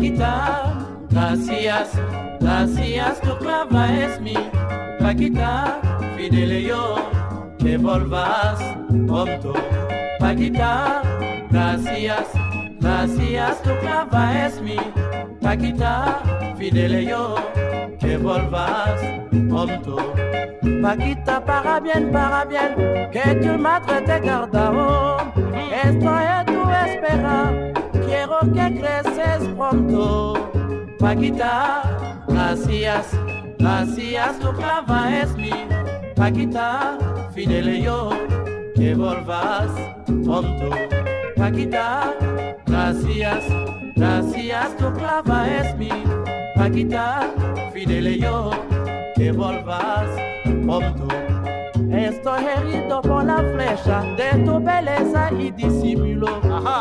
guitarra. Paquita, fidele yo, que volvas pronto. Paquita, gracias, gracias, tu clava es mi. Paquita, fidele yo, que volvas pronto. Paquita, para bien, para bien, que tu madre te guardado. Estoy a tu espera, quiero que creces pronto. Paquita, gracias. Gracias, tu clava es mi Paquita, fidele yo, que volvas pronto. Paquita, gracias, gracias, tu clava es mi Paquita, fidele yo, que volvas pronto. Estoy herido por la flecha de tu belleza y disimulo.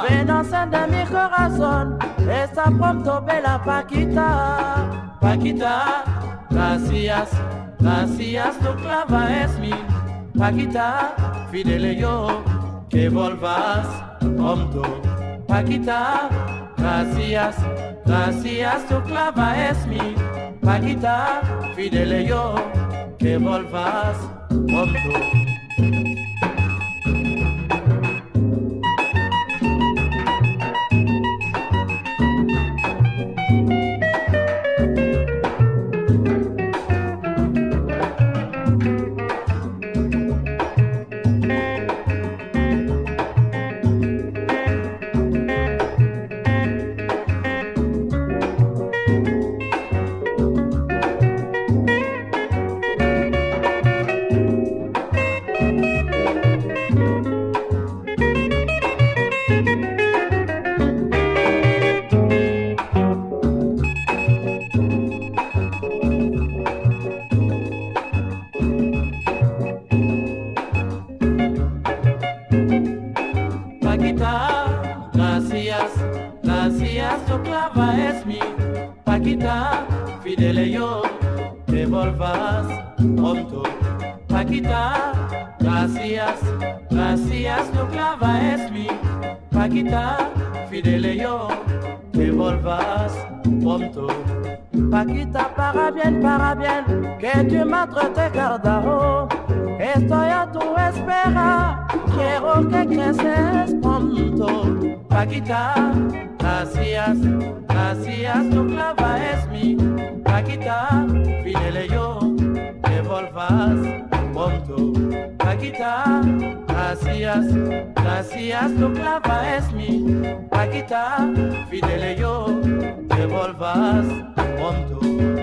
Venancia de mi corazón, está pronto bella Paquita, Paquita. Gracias, gracias, tu clava es mi Paquita, fidele yo, que volvas pronto. Paquita, gracias, gracias, tu clava es mi Paquita, fidele yo, que volvas pronto. Paquita, gracias, gracias, tu clava es mi Paquita, fidele yo, te volvas pronto. Paquita, gracias, gracias, tu clava es mi Paquita, fidele yo, te volvas pronto. Paquita, para bien, para bien, que tu madre te guarda. Estoy a tu espera, quiero que creces pronto, Paquita, hacías, hacías tu clava es mi, Paquita, pídele yo que volvas pronto, Paquita, hacías, hacías tu clava es mi, Paquita, pídele yo que volvas pronto.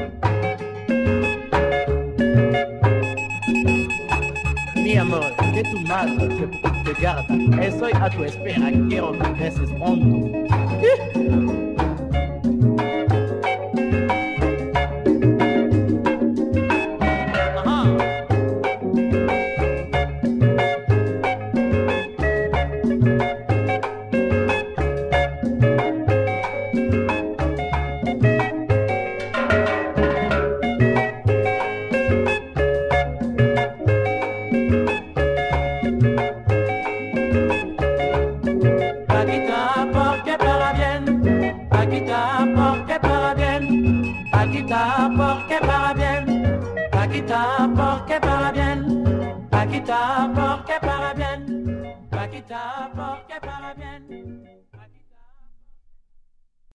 casa, que te garda. Estoy a tu espera, quiero que regreses pronto. Porque para bien. Paquita, porque para